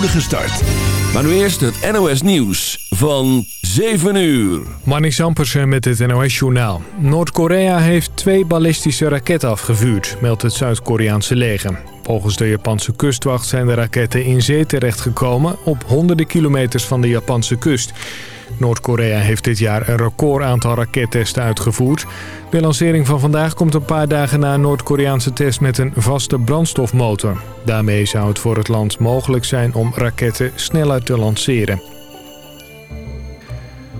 start. Maar nu eerst het NOS Nieuws van 7 uur. Manis Ampersen met het NOS Journaal. Noord-Korea heeft twee ballistische raketten afgevuurd, meldt het Zuid-Koreaanse leger. Volgens de Japanse kustwacht zijn de raketten in zee terechtgekomen... op honderden kilometers van de Japanse kust... Noord-Korea heeft dit jaar een record aantal rakettesten uitgevoerd. De lancering van vandaag komt een paar dagen na een Noord-Koreaanse test met een vaste brandstofmotor. Daarmee zou het voor het land mogelijk zijn om raketten sneller te lanceren.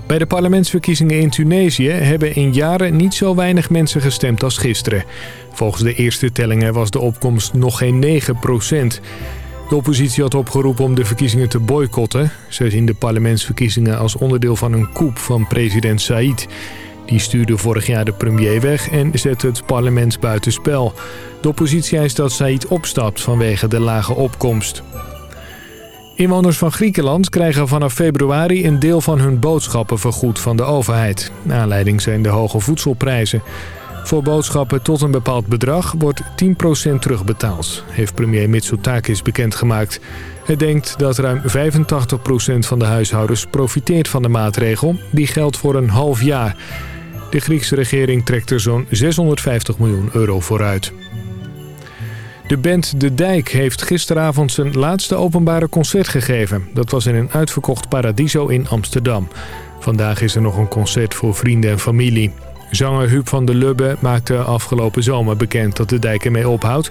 Bij de parlementsverkiezingen in Tunesië hebben in jaren niet zo weinig mensen gestemd als gisteren. Volgens de eerste tellingen was de opkomst nog geen 9 procent. De oppositie had opgeroepen om de verkiezingen te boycotten. Ze zien de parlementsverkiezingen als onderdeel van een coup van president Said. Die stuurde vorig jaar de premier weg en zette het parlement buitenspel. De oppositie eist dat Said opstapt vanwege de lage opkomst. Inwoners van Griekenland krijgen vanaf februari een deel van hun boodschappen vergoed van de overheid. Aanleiding zijn de hoge voedselprijzen. Voor boodschappen tot een bepaald bedrag wordt 10% terugbetaald, heeft premier Mitsotakis bekendgemaakt. Hij denkt dat ruim 85% van de huishoudens profiteert van de maatregel. Die geldt voor een half jaar. De Griekse regering trekt er zo'n 650 miljoen euro vooruit. De band De Dijk heeft gisteravond zijn laatste openbare concert gegeven. Dat was in een uitverkocht Paradiso in Amsterdam. Vandaag is er nog een concert voor vrienden en familie. Zanger Huub van der Lubbe maakte afgelopen zomer bekend dat de dijk ermee ophoudt.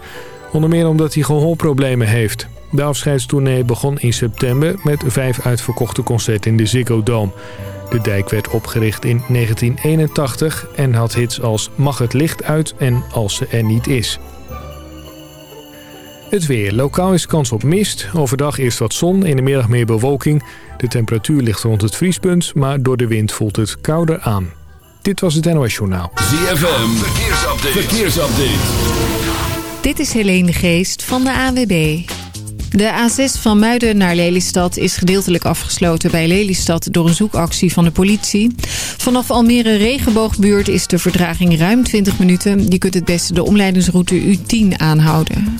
Onder meer omdat hij gehoorproblemen heeft. De afscheidstournee begon in september met vijf uitverkochte concerten in de Ziggo Dome. De dijk werd opgericht in 1981 en had hits als Mag het licht uit en Als ze er niet is. Het weer. Lokaal is kans op mist. Overdag eerst wat zon, in de middag meer bewolking. De temperatuur ligt rond het vriespunt, maar door de wind voelt het kouder aan. Dit was het NOS Journaal. ZFM, verkeersupdate. verkeersupdate. Dit is Helene Geest van de AWB. De A6 van Muiden naar Lelystad is gedeeltelijk afgesloten bij Lelystad door een zoekactie van de politie. Vanaf Almere Regenboogbuurt is de verdraging ruim 20 minuten. Je kunt het beste de omleidingsroute U10 aanhouden.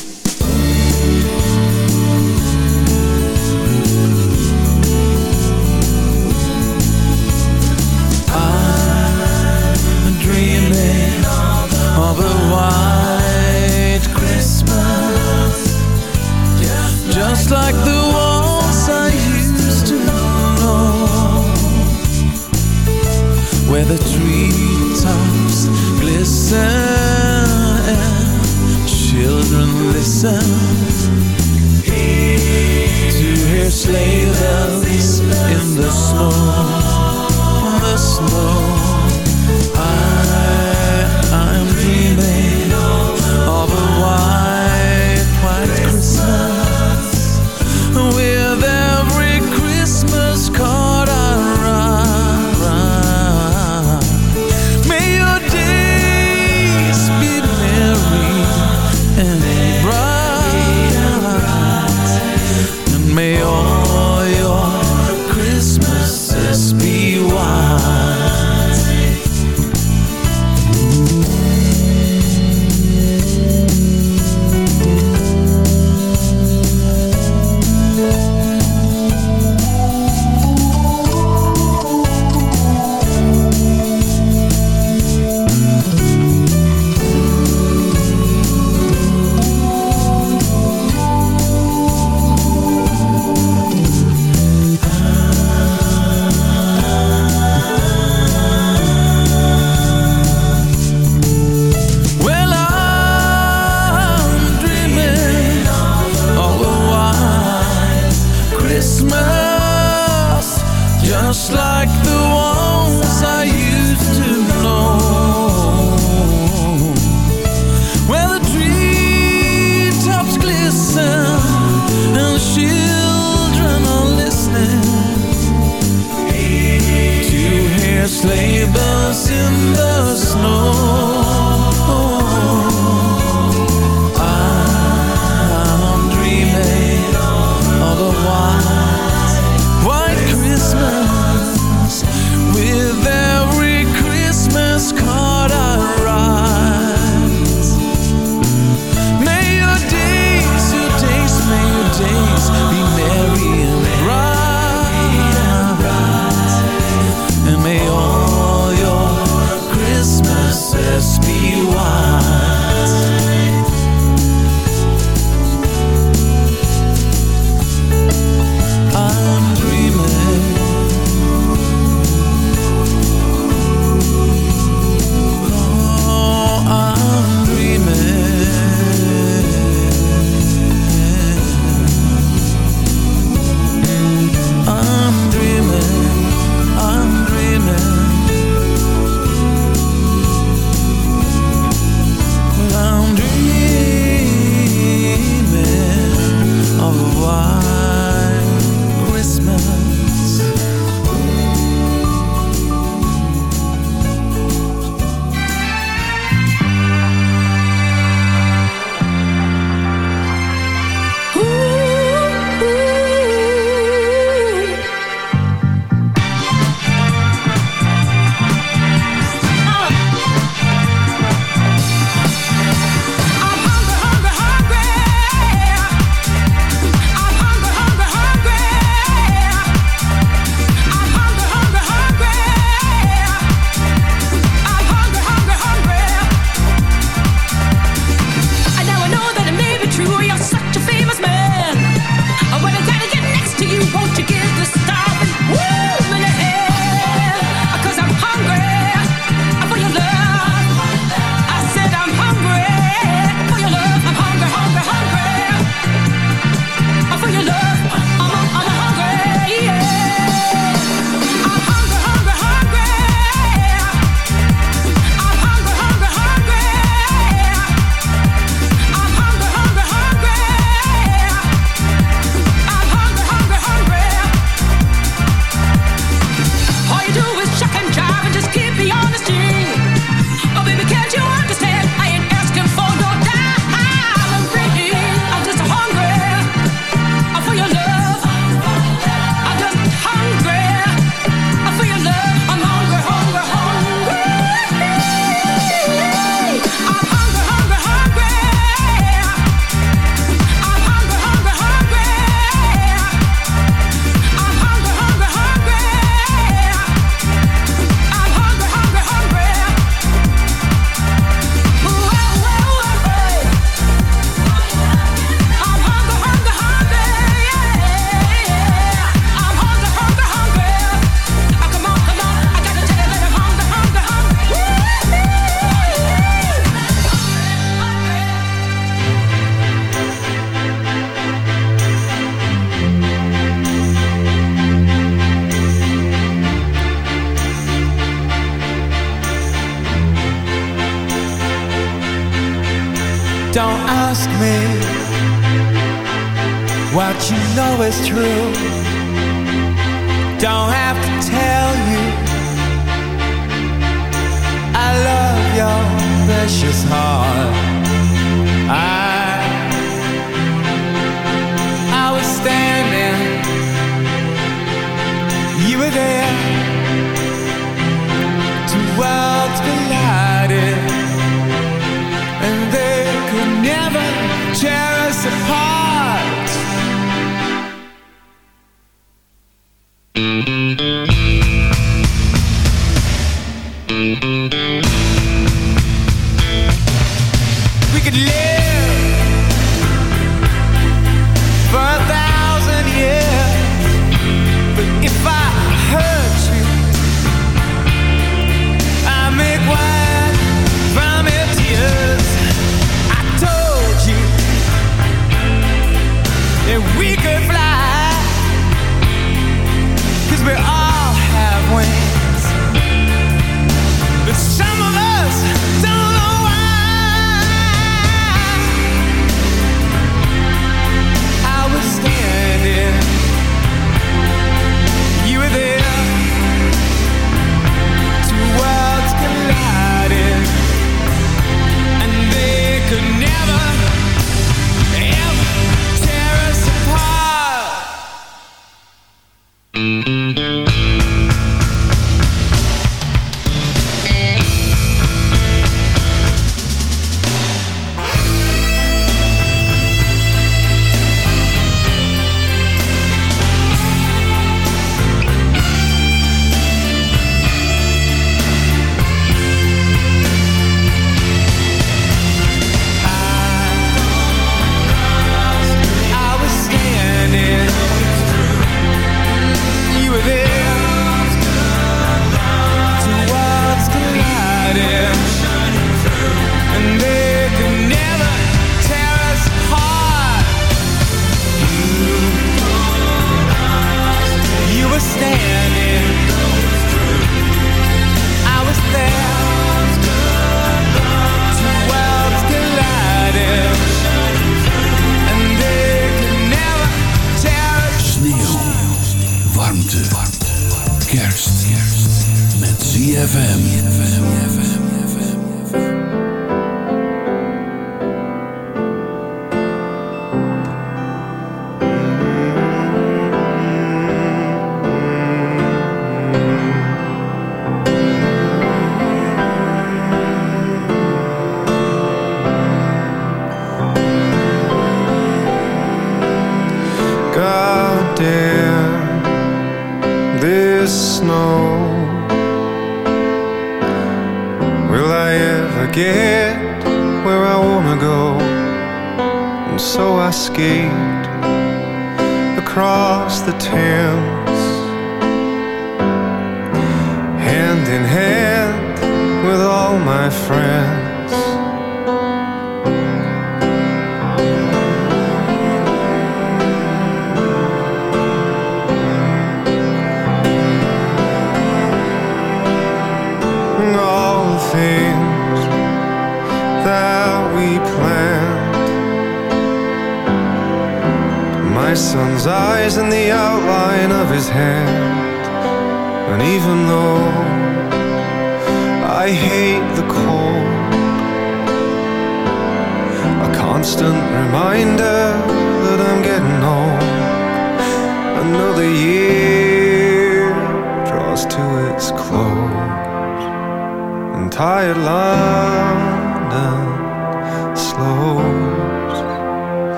Children listen. To hear sleigh bells in the snow The snow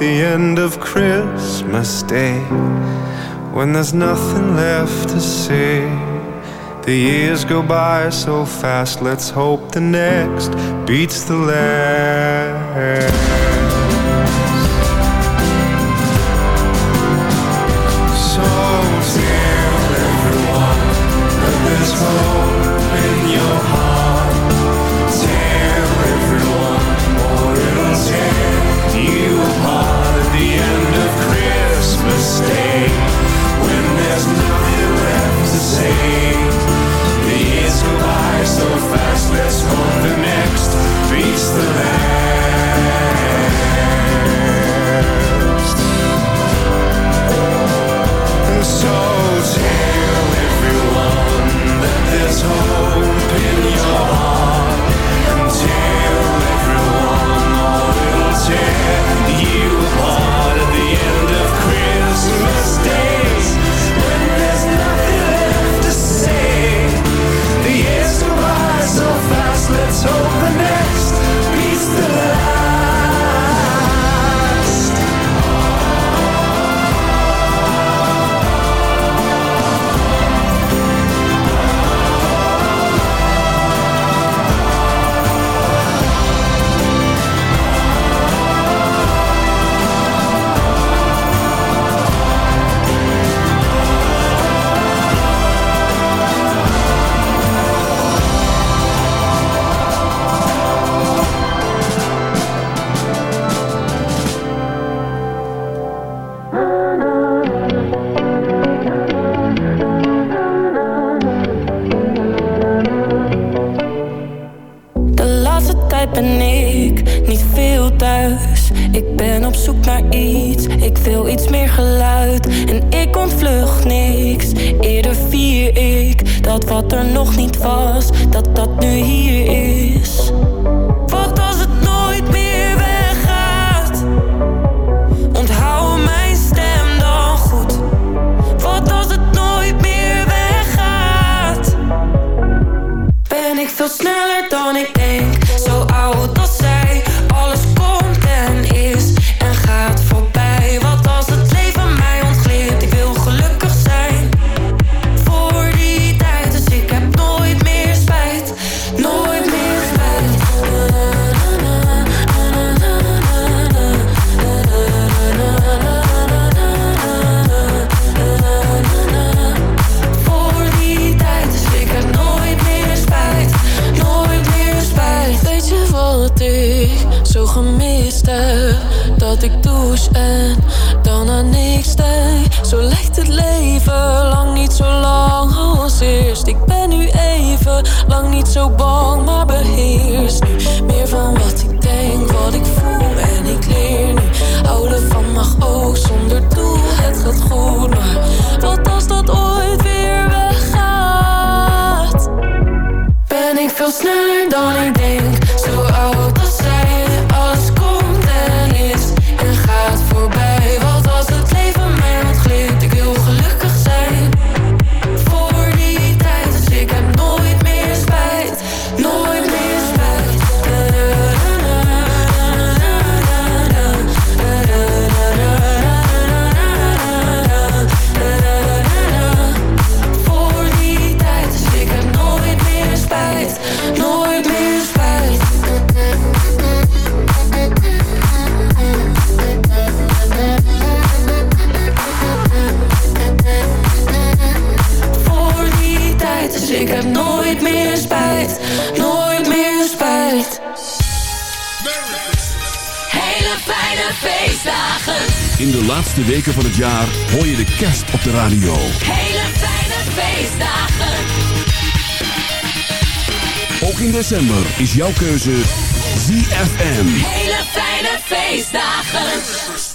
the end of Christmas Day. When there's nothing left to say, the years go by so fast. Let's hope the next beats the last. saved. The years go by so fast, let's hope the is jouw keuze ZFM. Hele fijne feestdagen.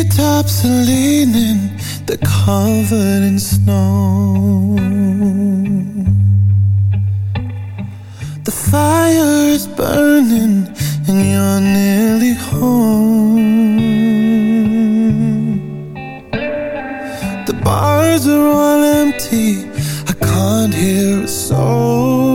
Treetops are leaning, they're covered in snow. The fire is burning, and you're nearly home. The bars are all empty, I can't hear a soul.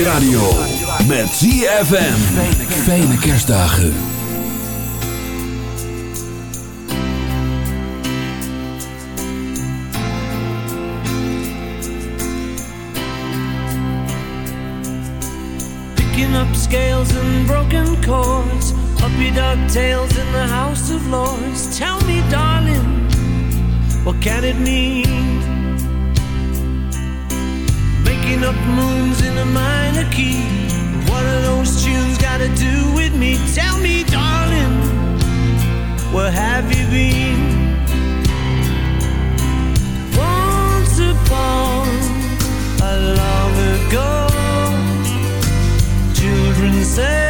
Je radio. Met ZFM. Fijne kerstdagen. Picking up scales and broken chords. Puppy dog tails in the House of Lords. Tell me, darling, what can it mean? Making up moons in a minor key. What are those tunes got to do with me? Tell me, darling, where have you been? Once upon a long ago, children searched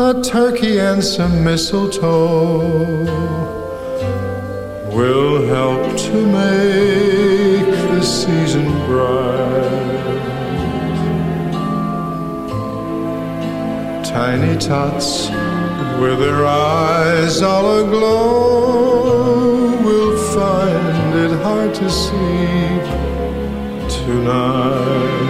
a turkey and some mistletoe will help to make the season bright. Tiny tots with their eyes all aglow will find it hard to sleep tonight.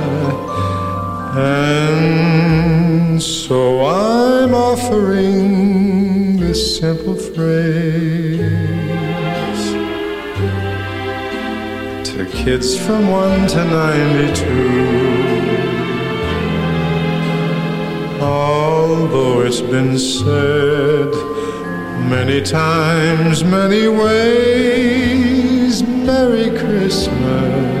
And so I'm offering this simple phrase to kids from 1 to 92. Although it's been said many times, many ways, Merry Christmas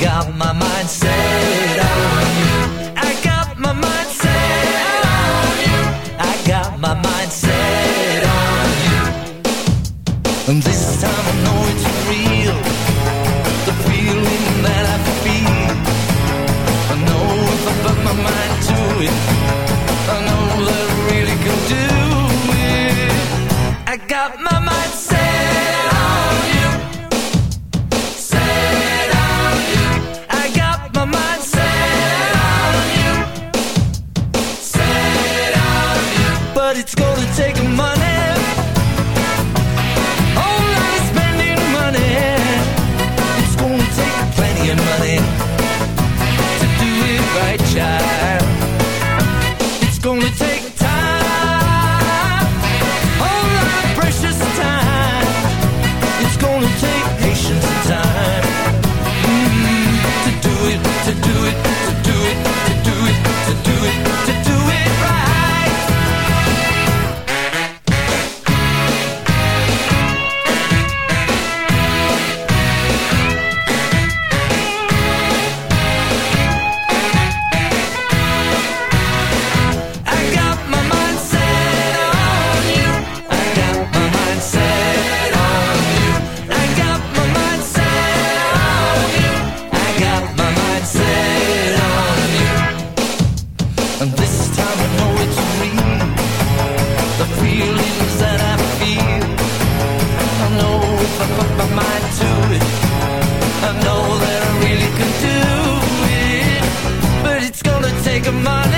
got my mind set. Kerst op je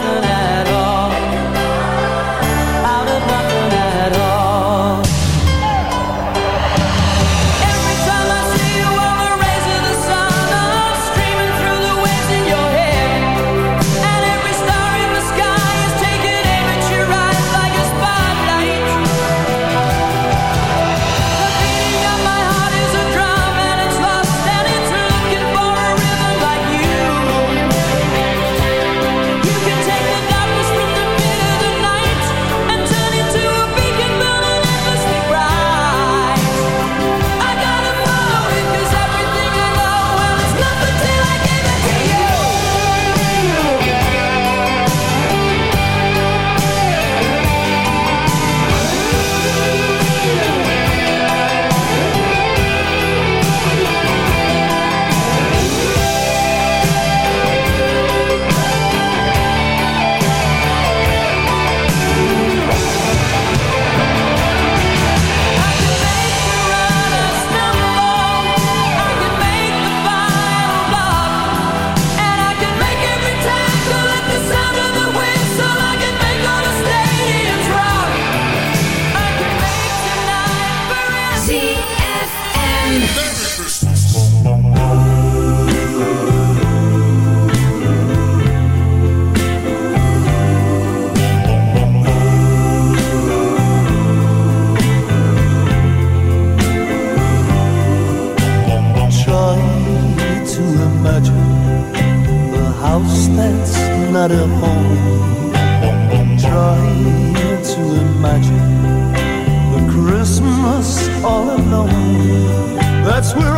nothing else. That's where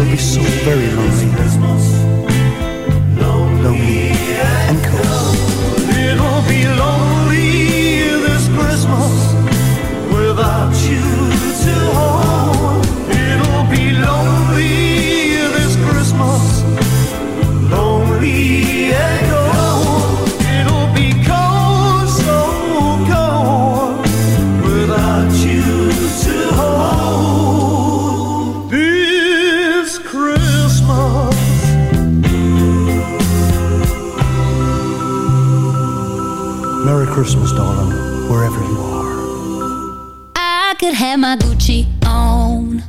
It'll be. It'll be so very lonely. Lonely and cold. It'll be lonely this Christmas Christmas, darling, wherever you are. I could have my Gucci on.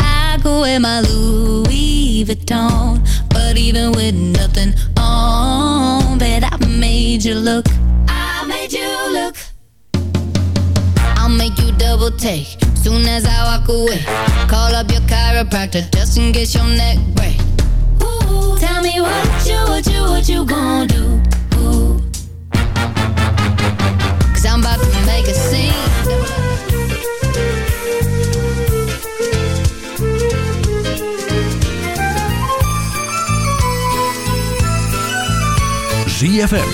I could wear my Louis Vuitton. But even with nothing on, bet I made you look. I made you look. I'll make you double take soon as I walk away. Call up your chiropractor just in case your neck